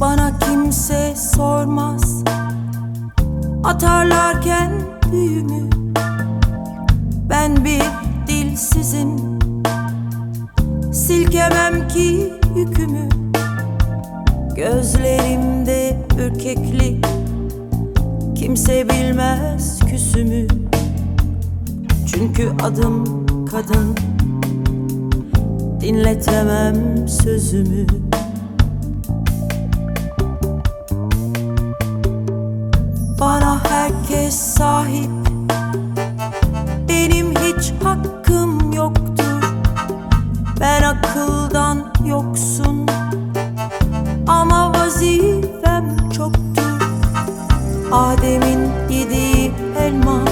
Bana kimse sormaz. Atarlarken düğümü Ben bir dilsizim. Silkemem ki yükümü. Gözlerimde ürkeklik Kimse bilmez küsümü. Çünkü adım kadın. Dinletemem sözümü sahip. Benim hiç hakkım yoktur. Ben akıldan yoksun. Ama vazifem çoktur. Adem'in yediği elma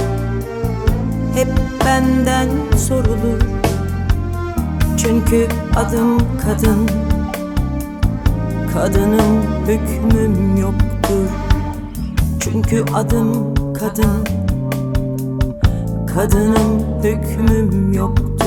Hep benden sorulur. Çünkü adım kadın. Kadınım hükmüm yoktur. Çünkü adım kadın. Kadınım hükmüm yoktur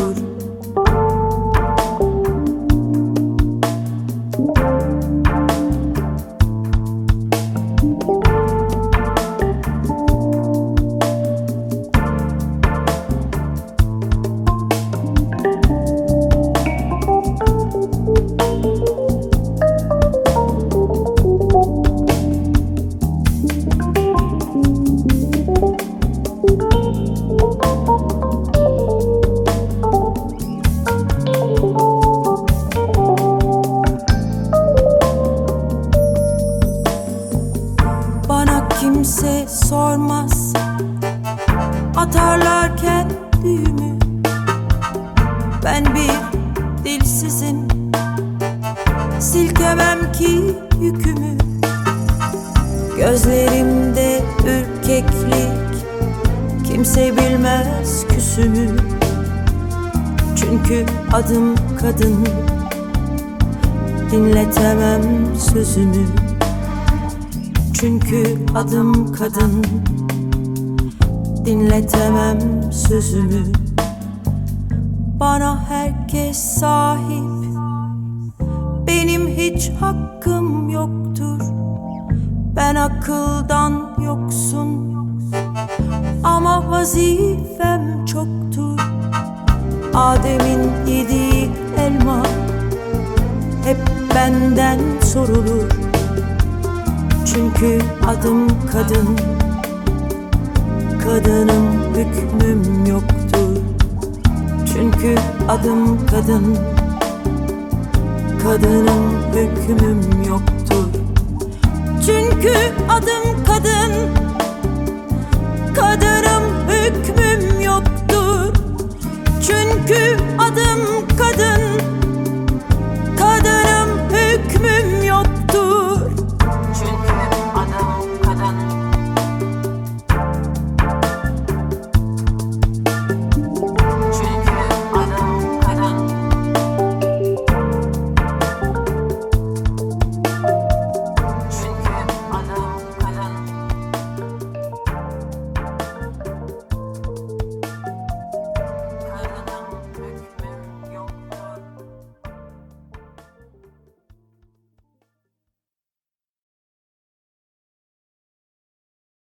kimse sormaz. Atarlarken düğümü. Ben bir dilsizim. Silkemem ki yükümü. Gözlerimde ürkeklik. Kimse bilmez küsümü. Çünkü adım kadın. Dinletemem sözümü çünkü adım kadın. Dinletemem sözümü. Bana herkes sahip. Benim hiç hakkım yoktur. Ben akıldan yoksun. Ama vazifem çoktur. Adem'in yediği elma Hep benden sorulur çünkü adım kadın. Kadınım hükmüm yoktur. Çünkü adım kadın. Kadınım hükmüm yoktur. Çünkü adım kadın. Kadınım hükmüm yoktur. Çünkü adım